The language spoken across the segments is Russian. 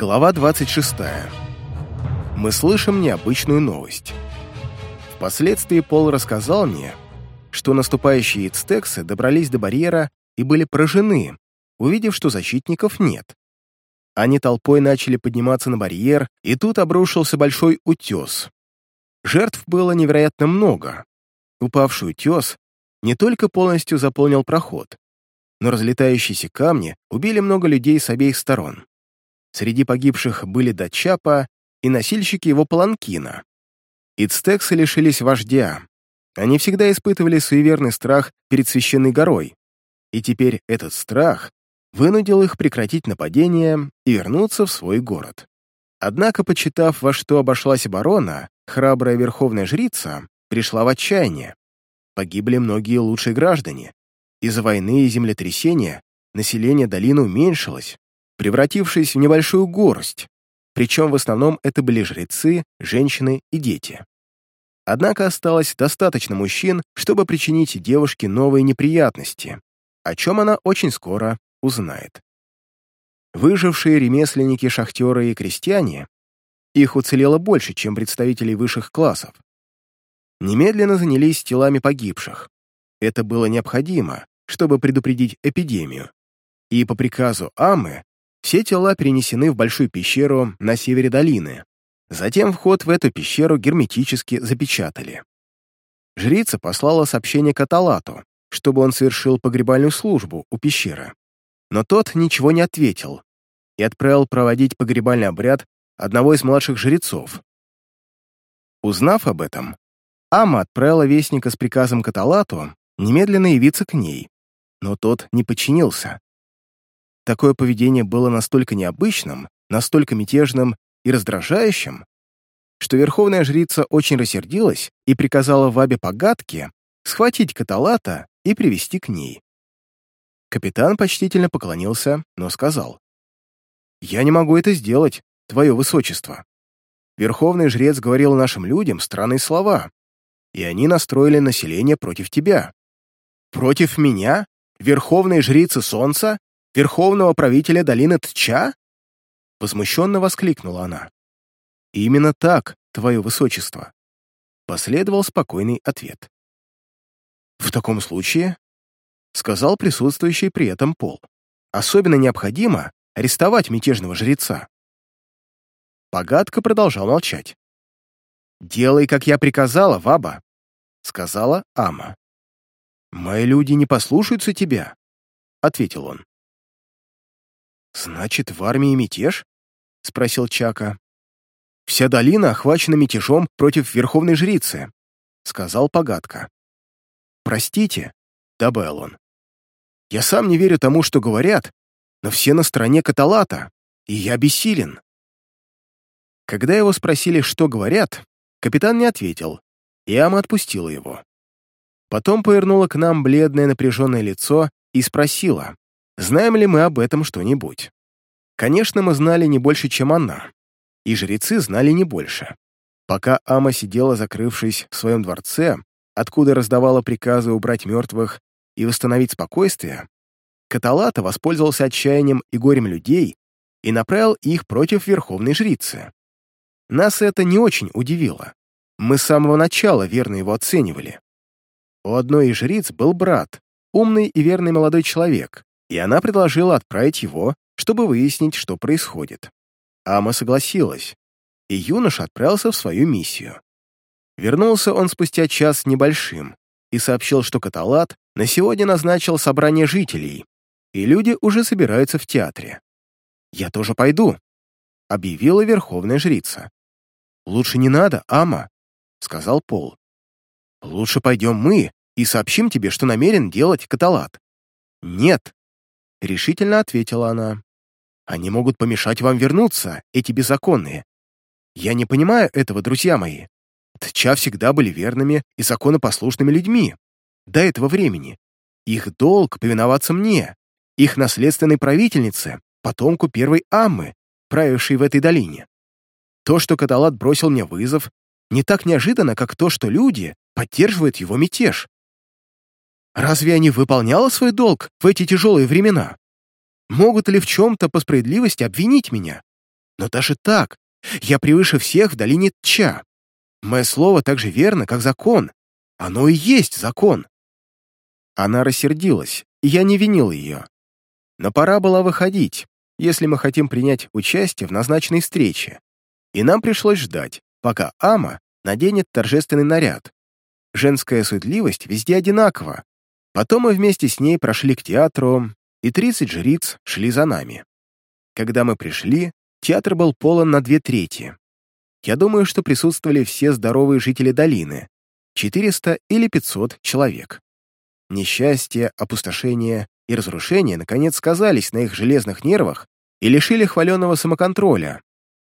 Глава 26. Мы слышим необычную новость. Впоследствии Пол рассказал мне, что наступающие ицтексы добрались до барьера и были поражены, увидев, что защитников нет. Они толпой начали подниматься на барьер, и тут обрушился большой утес. Жертв было невероятно много. Упавший утес не только полностью заполнил проход, но разлетающиеся камни убили много людей с обеих сторон. Среди погибших были Дачапа и носильщики его паланкина. Ицтексы лишились вождя. Они всегда испытывали суеверный страх перед священной горой, и теперь этот страх вынудил их прекратить нападение и вернуться в свой город. Однако, почитав, во что обошлась оборона, храбрая верховная жрица пришла в отчаяние. Погибли многие лучшие граждане. Из-за войны и землетрясения население долины уменьшилось, превратившись в небольшую горсть, причем в основном это были жрецы, женщины и дети. Однако осталось достаточно мужчин, чтобы причинить девушке новые неприятности, о чем она очень скоро узнает. Выжившие ремесленники, шахтеры и крестьяне, их уцелело больше, чем представителей высших классов, немедленно занялись телами погибших. Это было необходимо, чтобы предупредить эпидемию. И по приказу Амы все тела перенесены в большую пещеру на севере долины. Затем вход в эту пещеру герметически запечатали. Жрица послала сообщение Каталату, чтобы он совершил погребальную службу у пещеры. Но тот ничего не ответил и отправил проводить погребальный обряд одного из младших жрецов. Узнав об этом, Ама отправила вестника с приказом Каталату немедленно явиться к ней, но тот не подчинился. Такое поведение было настолько необычным, настолько мятежным и раздражающим, что верховная жрица очень рассердилась и приказала Вабе Погадке схватить Каталата и привести к ней. Капитан почтительно поклонился, но сказал, «Я не могу это сделать, твое высочество. Верховный жрец говорил нашим людям странные слова, и они настроили население против тебя. Против меня? Верховной жрицы Солнца? Верховного правителя долины Тча? Возмущенно воскликнула она. «Именно так, твое высочество», — последовал спокойный ответ. «В таком случае», — сказал присутствующий при этом Пол, «особенно необходимо арестовать мятежного жреца». Погадка продолжал молчать. «Делай, как я приказала, Ваба», — сказала Ама. «Мои люди не послушаются тебя», — ответил он. «Значит, в армии мятеж?» — спросил Чака. «Вся долина охвачена мятежом против верховной жрицы», — сказал Погадка. «Простите», — добавил он. «Я сам не верю тому, что говорят, но все на стороне Каталата, и я бессилен». Когда его спросили, что говорят, Капитан не ответил, и Ама отпустила его. Потом повернула к нам бледное напряженное лицо и спросила, знаем ли мы об этом что-нибудь. Конечно, мы знали не больше, чем она, и жрецы знали не больше. Пока Ама сидела, закрывшись в своем дворце, откуда раздавала приказы убрать мертвых и восстановить спокойствие, Каталата воспользовался отчаянием и горем людей и направил их против верховной жрицы. Нас это не очень удивило. Мы с самого начала верно его оценивали. У одной из жриц был брат, умный и верный молодой человек, и она предложила отправить его, чтобы выяснить, что происходит. Ама согласилась, и юноша отправился в свою миссию. Вернулся он спустя час небольшим и сообщил, что Каталат на сегодня назначил собрание жителей, и люди уже собираются в театре. «Я тоже пойду», — объявила верховная жрица. «Лучше не надо, Ама», — сказал Пол. «Лучше пойдем мы и сообщим тебе, что намерен делать каталат». «Нет», — решительно ответила она. «Они могут помешать вам вернуться, эти беззаконные. Я не понимаю этого, друзья мои. Тча всегда были верными и законопослушными людьми. До этого времени. Их долг повиноваться мне, их наследственной правительнице, потомку первой Аммы, правившей в этой долине. То, что Каталат бросил мне вызов, не так неожиданно, как то, что люди поддерживают его мятеж. Разве я не выполняла свой долг в эти тяжелые времена? Могут ли в чем-то по справедливости обвинить меня? Но даже так, я превыше всех в долине Тча. Мое слово так же верно, как закон. Оно и есть закон. Она рассердилась, и я не винил ее. Но пора было выходить, если мы хотим принять участие в назначенной встрече. И нам пришлось ждать, пока Ама наденет торжественный наряд. Женская суетливость везде одинакова. Потом мы вместе с ней прошли к театру, и 30 жриц шли за нами. Когда мы пришли, театр был полон на две трети. Я думаю, что присутствовали все здоровые жители долины, 400 или 500 человек. Несчастье, опустошение и разрушение наконец сказались на их железных нервах и лишили хваленного самоконтроля,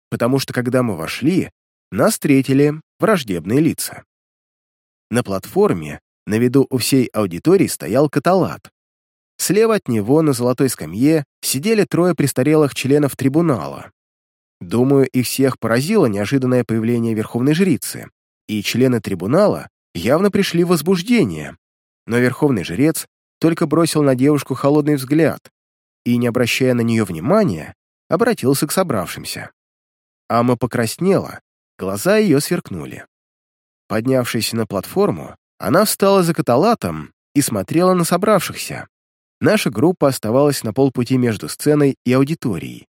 потому что когда мы вошли, нас встретили враждебные лица. На платформе, на виду у всей аудитории, стоял каталат. Слева от него на золотой скамье сидели трое престарелых членов трибунала. Думаю, их всех поразило неожиданное появление верховной жрицы, и члены трибунала явно пришли в возбуждение, но верховный жрец только бросил на девушку холодный взгляд и, не обращая на нее внимания, обратился к собравшимся. Ама покраснела, глаза ее сверкнули. Поднявшись на платформу, она встала за каталатом и смотрела на собравшихся. Наша группа оставалась на полпути между сценой и аудиторией.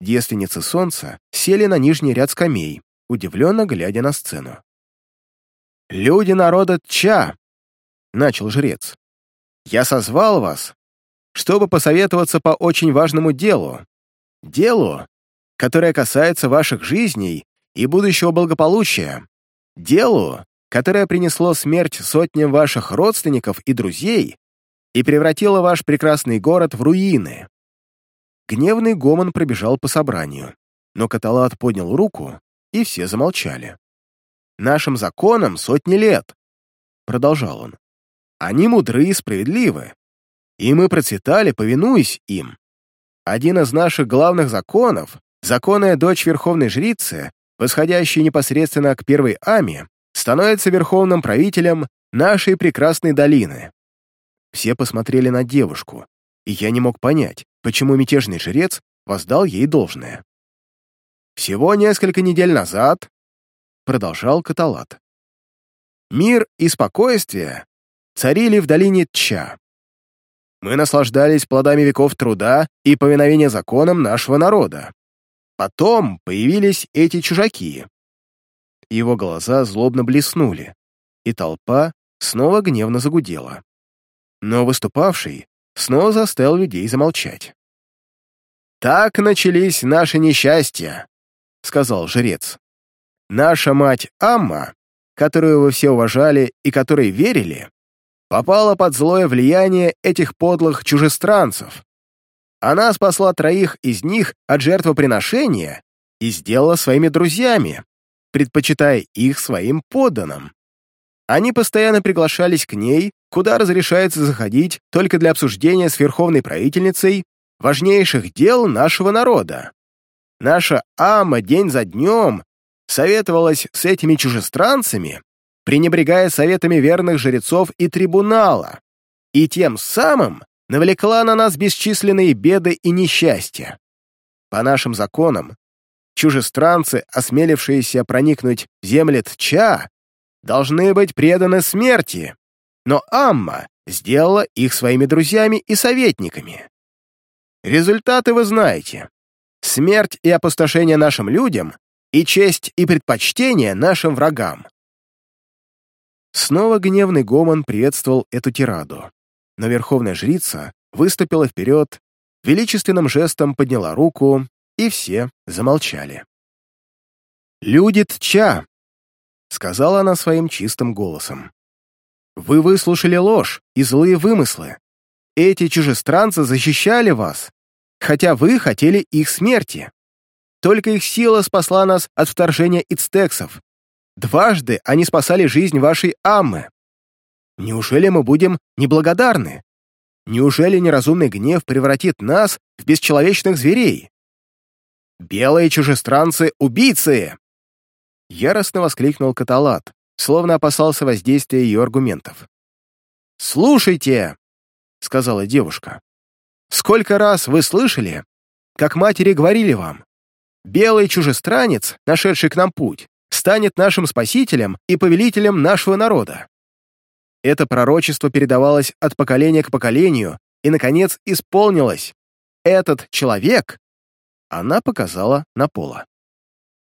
Девственницы солнца сели на нижний ряд скамей, удивленно глядя на сцену. «Люди народа Ча!» — начал жрец. «Я созвал вас, чтобы посоветоваться по очень важному делу. Делу, которое касается ваших жизней и будущего благополучия. Делу, которое принесло смерть сотням ваших родственников и друзей и превратило ваш прекрасный город в руины. Гневный гомон пробежал по собранию, но Каталат поднял руку, и все замолчали. «Нашим законам сотни лет», — продолжал он. «Они мудры и справедливы, и мы процветали, повинуясь им. Один из наших главных законов, законная дочь Верховной Жрицы, восходящая непосредственно к первой Аме, становится верховным правителем нашей прекрасной долины. Все посмотрели на девушку, и я не мог понять, почему мятежный жрец воздал ей должное. Всего несколько недель назад, продолжал Каталат, мир и спокойствие царили в долине Тча. Мы наслаждались плодами веков труда и повиновения законам нашего народа. Потом появились эти чужаки. Его глаза злобно блеснули, и толпа снова гневно загудела. Но выступавший снова заставил людей замолчать. «Так начались наши несчастья», — сказал жрец. «Наша мать Амма, которую вы все уважали и которой верили, попала под злое влияние этих подлых чужестранцев, она спасла троих из них от жертвоприношения и сделала своими друзьями, предпочитая их своим подданным. Они постоянно приглашались к ней, куда разрешается заходить только для обсуждения с верховной правительницей важнейших дел нашего народа. Наша Ама день за днем советовалась с этими чужестранцами, пренебрегая советами верных жрецов и трибунала, и тем самым навлекла на нас бесчисленные беды и несчастья. По нашим законам, чужестранцы, осмелившиеся проникнуть в земли Тча, должны быть преданы смерти, но Амма сделала их своими друзьями и советниками. Результаты вы знаете. Смерть и опустошение нашим людям и честь и предпочтение нашим врагам. Снова гневный гомон приветствовал эту тираду но верховная жрица выступила вперед, величественным жестом подняла руку, и все замолчали. «Люди Тча!» — сказала она своим чистым голосом. «Вы выслушали ложь и злые вымыслы. Эти чужестранцы защищали вас, хотя вы хотели их смерти. Только их сила спасла нас от вторжения ицтексов. Дважды они спасали жизнь вашей Аммы. Неужели мы будем неблагодарны? Неужели неразумный гнев превратит нас в бесчеловечных зверей? «Белые чужестранцы — убийцы!» Яростно воскликнул Каталат, словно опасался воздействия ее аргументов. «Слушайте!» — сказала девушка. «Сколько раз вы слышали, как матери говорили вам, белый чужестранец, нашедший к нам путь, станет нашим спасителем и повелителем нашего народа. Это пророчество передавалось от поколения к поколению и, наконец, исполнилось. Этот человек, она показала на пола.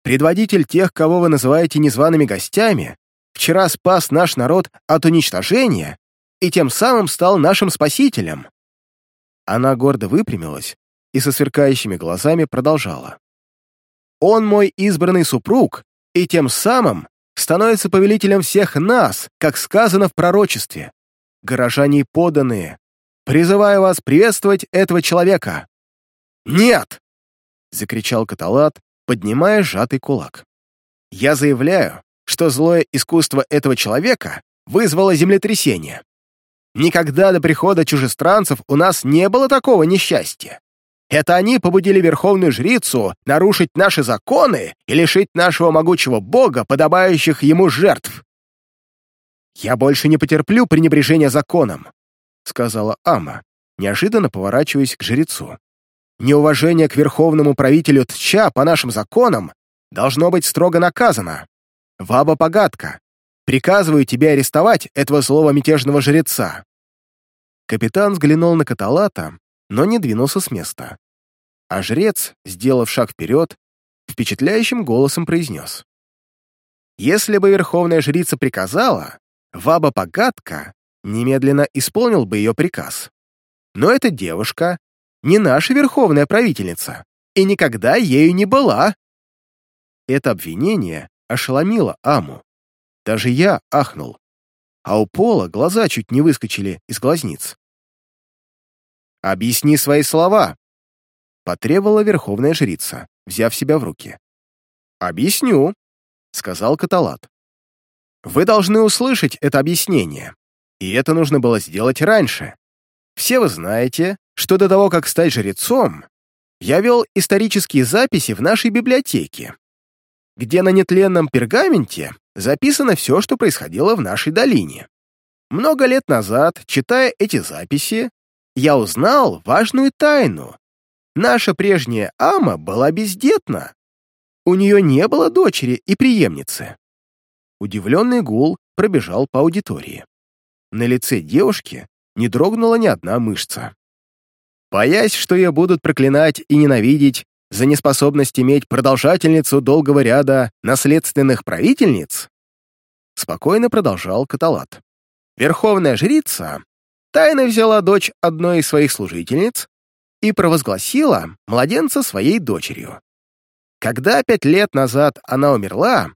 Предводитель тех, кого вы называете незваными гостями, вчера спас наш народ от уничтожения и тем самым стал нашим спасителем. Она гордо выпрямилась и со сверкающими глазами продолжала. Он мой избранный супруг, и тем самым становится повелителем всех нас, как сказано в пророчестве. Горожане поданные, призываю вас приветствовать этого человека. «Нет!» — закричал Каталат, поднимая сжатый кулак. «Я заявляю, что злое искусство этого человека вызвало землетрясение. Никогда до прихода чужестранцев у нас не было такого несчастья. Это они побудили верховную жрицу нарушить наши законы и лишить нашего могучего бога подобающих ему жертв. «Я больше не потерплю пренебрежения законом», — сказала Ама, неожиданно поворачиваясь к жрецу. «Неуважение к верховному правителю Тча по нашим законам должно быть строго наказано. Ваба Погадка, приказываю тебе арестовать этого злого мятежного жреца». Капитан взглянул на Каталата, но не двинулся с места. А жрец, сделав шаг вперед, впечатляющим голосом произнес. «Если бы верховная жрица приказала, Ваба Погадка немедленно исполнил бы ее приказ. Но эта девушка не наша верховная правительница и никогда ею не была». Это обвинение ошеломило Аму. Даже я ахнул, а у Пола глаза чуть не выскочили из глазниц. «Объясни свои слова», — потребовала верховная жрица, взяв себя в руки. «Объясню», — сказал Каталат. «Вы должны услышать это объяснение, и это нужно было сделать раньше. Все вы знаете, что до того, как стать жрецом, я вел исторические записи в нашей библиотеке, где на нетленном пергаменте записано все, что происходило в нашей долине. Много лет назад, читая эти записи, я узнал важную тайну. Наша прежняя Ама была бездетна. У нее не было дочери и преемницы. Удивленный гул пробежал по аудитории. На лице девушки не дрогнула ни одна мышца. Боясь, что ее будут проклинать и ненавидеть за неспособность иметь продолжательницу долгого ряда наследственных правительниц, спокойно продолжал Каталат. Верховная жрица тайно взяла дочь одной из своих служительниц и провозгласила младенца своей дочерью. Когда пять лет назад она умерла,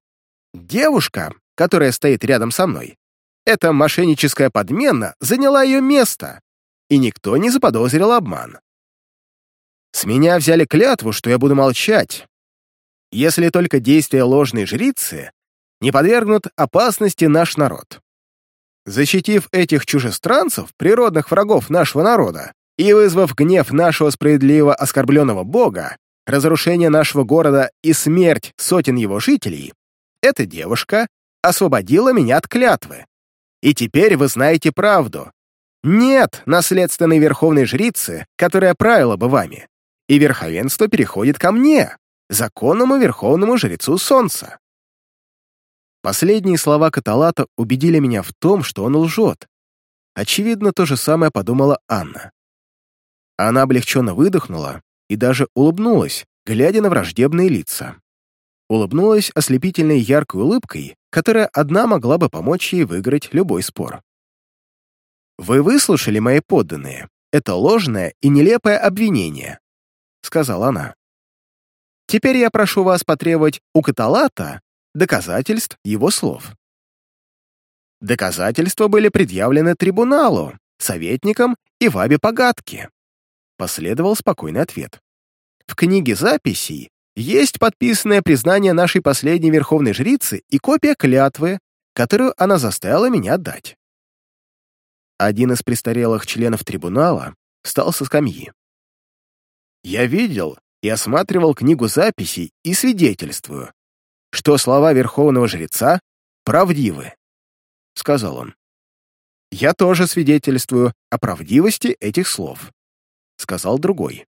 девушка, которая стоит рядом со мной, эта мошенническая подмена заняла ее место, и никто не заподозрил обман. С меня взяли клятву, что я буду молчать, если только действия ложной жрицы не подвергнут опасности наш народ. Защитив этих чужестранцев, природных врагов нашего народа, и вызвав гнев нашего справедливо оскорбленного бога, разрушение нашего города и смерть сотен его жителей, эта девушка освободила меня от клятвы. И теперь вы знаете правду. Нет наследственной верховной жрицы, которая правила бы вами, и верховенство переходит ко мне, законному верховному жрецу солнца. Последние слова Каталата убедили меня в том, что он лжет. Очевидно, то же самое подумала Анна. Она облегченно выдохнула и даже улыбнулась, глядя на враждебные лица. Улыбнулась ослепительной яркой улыбкой, которая одна могла бы помочь ей выиграть любой спор. «Вы выслушали, мои подданные, это ложное и нелепое обвинение», — сказала она. «Теперь я прошу вас потребовать у Каталата доказательств его слов. Доказательства были предъявлены трибуналу, советникам и Вабе Погадке. Последовал спокойный ответ. В книге записей есть подписанное признание нашей последней верховной жрицы и копия клятвы, которую она заставила меня дать. Один из престарелых членов трибунала встал со скамьи. Я видел и осматривал книгу записей и свидетельствую, что слова верховного жреца правдивы, — сказал он. «Я тоже свидетельствую о правдивости этих слов», — сказал другой.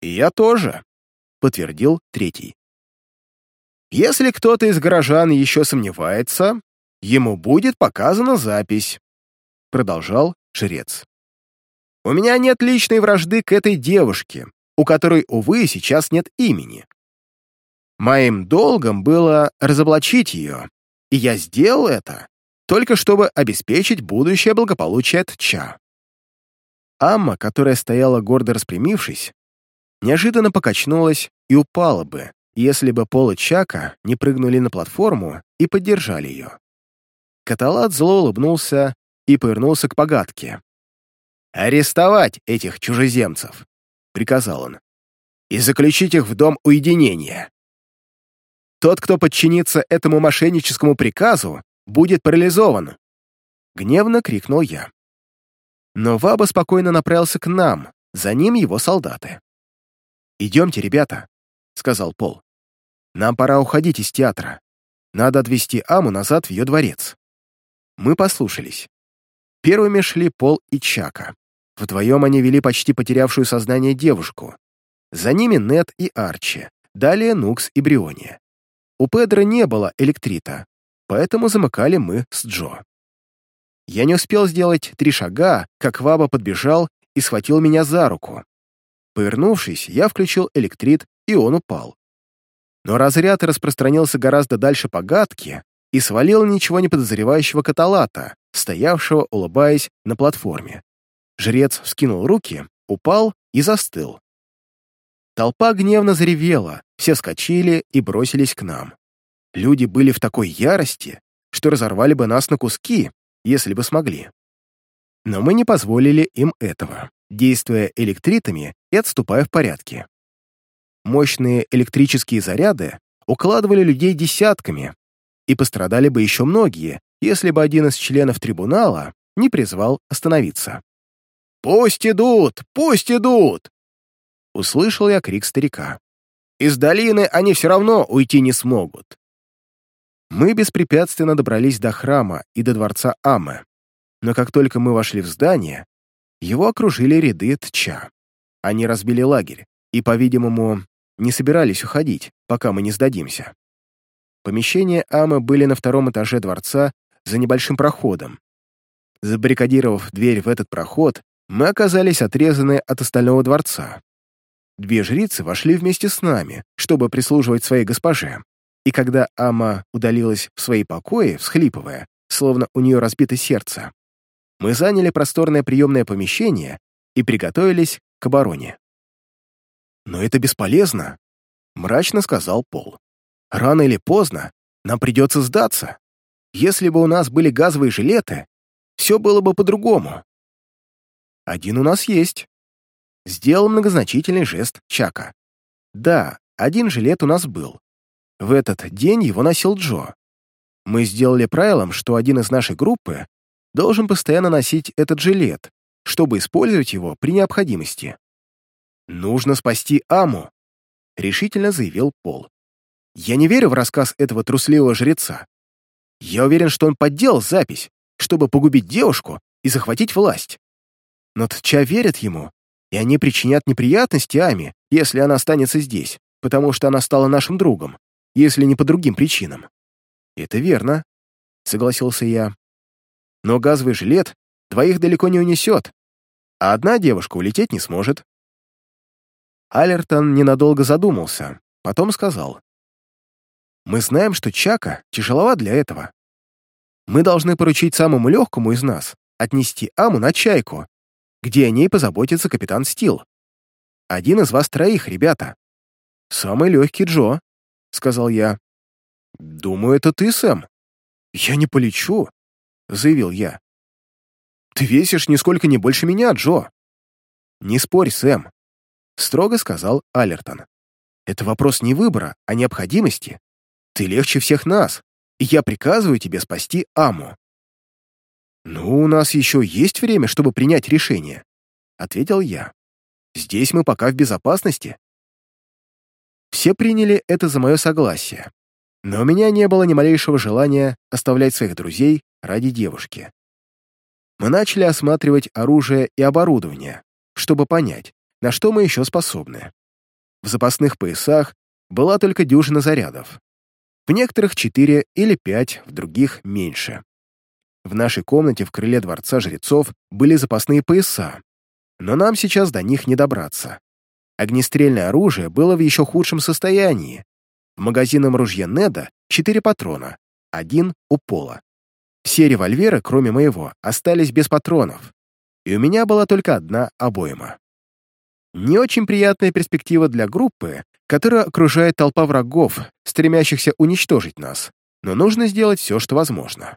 «И я тоже», — подтвердил третий. Если кто-то из горожан еще сомневается, ему будет показана запись, продолжал жрец. У меня нет личной вражды к этой девушке, у которой, увы, сейчас нет имени. Моим долгом было разоблачить ее, и я сделал это, только чтобы обеспечить будущее благополучие Тча. Амма, которая стояла гордо распрямившись, неожиданно покачнулась и упала бы, если бы Пол и Чака не прыгнули на платформу и поддержали ее. Каталат зло улыбнулся и повернулся к погадке. «Арестовать этих чужеземцев!» — приказал он. «И заключить их в дом уединения. Тот, кто подчинится этому мошенническому приказу, будет парализован!» Гневно крикнул я. Но Ваба спокойно направился к нам, за ним его солдаты. «Идемте, ребята», — сказал Пол. «Нам пора уходить из театра. Надо отвезти Аму назад в ее дворец». Мы послушались. Первыми шли Пол и Чака. Вдвоем они вели почти потерявшую сознание девушку. За ними Нет и Арчи, далее Нукс и Бриония. У Педро не было электрита, поэтому замыкали мы с Джо. Я не успел сделать три шага, как Ваба подбежал и схватил меня за руку. Повернувшись, я включил электрит, и он упал. Но разряд распространился гораздо дальше по гадке и свалил ничего не подозревающего каталата, стоявшего, улыбаясь, на платформе. Жрец вскинул руки, упал и застыл. Толпа гневно заревела, все вскочили и бросились к нам. Люди были в такой ярости, что разорвали бы нас на куски, если бы смогли. Но мы не позволили им этого, действуя электритами и отступая в порядке. Мощные электрические заряды укладывали людей десятками, и пострадали бы еще многие, если бы один из членов трибунала не призвал остановиться. «Пусть идут! Пусть идут!» Услышал я крик старика. «Из долины они все равно уйти не смогут. Мы беспрепятственно добрались до храма и до дворца Амы, но как только мы вошли в здание, его окружили ряды Тча. Они разбили лагерь и, по-видимому, не собирались уходить, пока мы не сдадимся. Помещения Амы были на втором этаже дворца за небольшим проходом. Забаррикадировав дверь в этот проход, мы оказались отрезаны от остального дворца. Две жрицы вошли вместе с нами, чтобы прислуживать своей госпоже, и когда Ама удалилась в свои покои, всхлипывая, словно у нее разбито сердце, мы заняли просторное приемное помещение и приготовились к обороне. «Но это бесполезно», — мрачно сказал Пол. «Рано или поздно нам придется сдаться. Если бы у нас были газовые жилеты, все было бы по-другому». «Один у нас есть», — сделал многозначительный жест Чака. «Да, один жилет у нас был, в этот день его носил Джо. Мы сделали правилом, что один из нашей группы должен постоянно носить этот жилет, чтобы использовать его при необходимости. «Нужно спасти Аму», — решительно заявил Пол. «Я не верю в рассказ этого трусливого жреца. Я уверен, что он подделал запись, чтобы погубить девушку и захватить власть. Но Тча верят ему, и они причинят неприятности Аме, если она останется здесь, потому что она стала нашим другом если не по другим причинам. Это верно, согласился я. Но газовый жилет двоих далеко не унесет, а одна девушка улететь не сможет. Алертон ненадолго задумался, потом сказал. «Мы знаем, что Чака тяжелова для этого. Мы должны поручить самому легкому из нас отнести Аму на Чайку, где о ней позаботится капитан Стил. Один из вас троих, ребята. Самый легкий Джо, — сказал я. «Думаю, это ты, Сэм». «Я не полечу», — заявил я. «Ты весишь нисколько не больше меня, Джо». «Не спорь, Сэм», — строго сказал Алертон. «Это вопрос не выбора, а необходимости. Ты легче всех нас, и я приказываю тебе спасти Аму». «Ну, у нас еще есть время, чтобы принять решение», — ответил я. «Здесь мы пока в безопасности. Все приняли это за мое согласие, но у меня не было ни малейшего желания оставлять своих друзей ради девушки. Мы начали осматривать оружие и оборудование, чтобы понять, на что мы еще способны. в запасных поясах была только дюжина зарядов. В некоторых четыре или пять, в других меньше. В нашей комнате в крыле Дворца Жрецов были запасные пояса, но нам сейчас до них не добраться. Огнестрельное оружие было в еще худшем состоянии. В магазинном ружье Неда четыре патрона, один у пола. Все револьверы, кроме моего, остались без патронов, и у меня была только одна обойма. Не очень приятная перспектива для группы, которая окружает толпа врагов, стремящихся уничтожить нас, но нужно сделать все, что возможно.